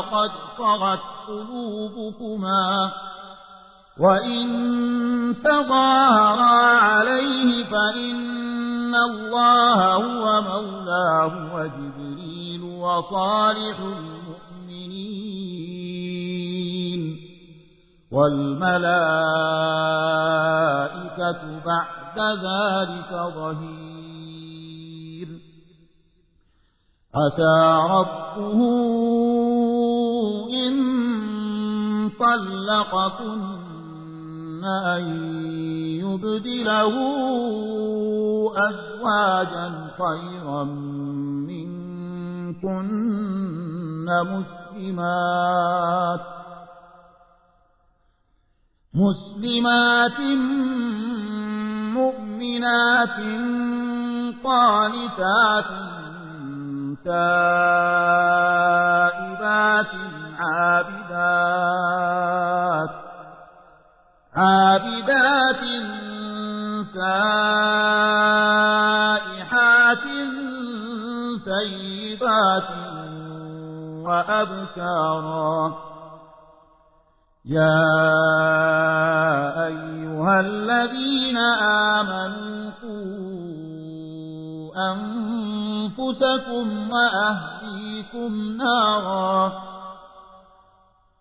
فقد صغت قلوبكما وإن تظاهرا عليه فإن الله هو مولاه وجبريل وصالح المؤمنين والملائكة بعد ذلك ظهير عسى ربه طلقكن أن يبدله أزواجا خيرا منكن مسلمات مسلمات مؤمنات قانتات تائبات عابدات عابدات سائحات سيبات وأبكارا يا أيها الذين آمنوا قوا أنفسكم وأهليكم نارا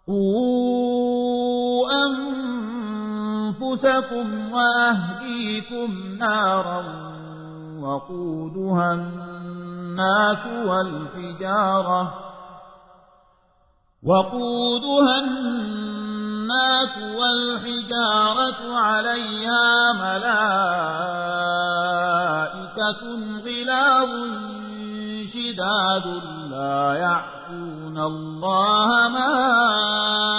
قوا أنفسكم وأهليكم نارا وقودها الناس والحجارة وقودها الناس والحجارة عليها ملائكة غلاظ شداد لا يعصون الله ما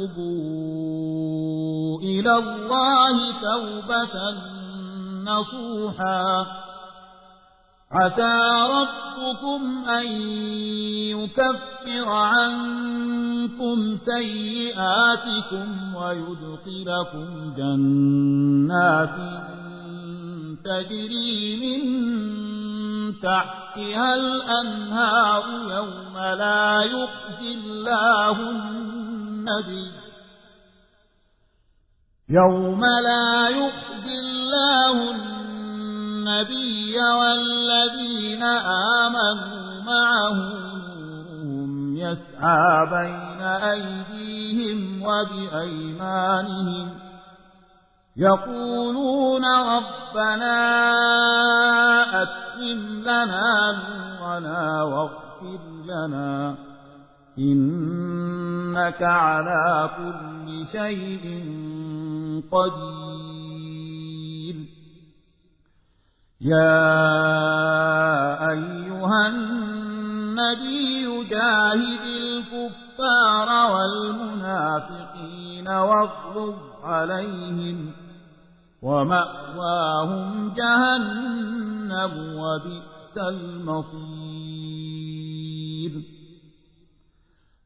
توبوا إلى الله توبة نصوحا. عسى ربكم أن يكفر عنكم سيئاتكم ويدخلكم جنات تجري من تحتها الأنهار يوم لا يخزي الله النبي. يوم لا يخزي الله النبي والذين آمنوا معه يسعى بين أيديهم وبأيمانهم. يقولون ربنا أتم لنا نورنا واغفر لنا إنك على كل شيء قدير. يا أيها النبي جاهد الكفار والمنافقين واغضب عليهم ومأواهم جهنم وبئس المصير.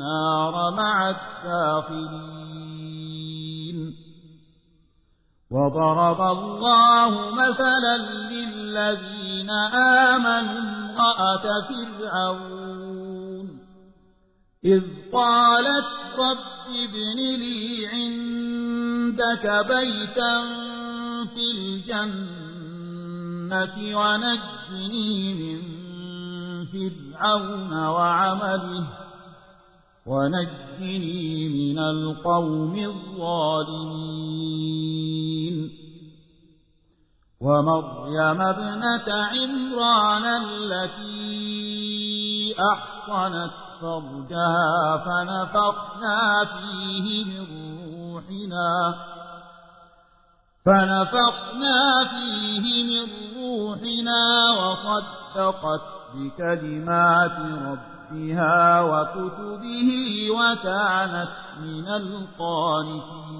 النار مع الداخلين وضرب الله مثلا للذين آمنوا امرأة فرعون. إذ قالت رب ابن لي عندك بيتا في الجنة ونجني من فرعون وعمله. ونجني من القوم الظالمين. ومريم ابنة عمران التي أحصنت فرجها فنفخنا فيه من روحنا فنفخنا فيه من وصدقت بكلمات ربها وكتبه وكانت من القانتين.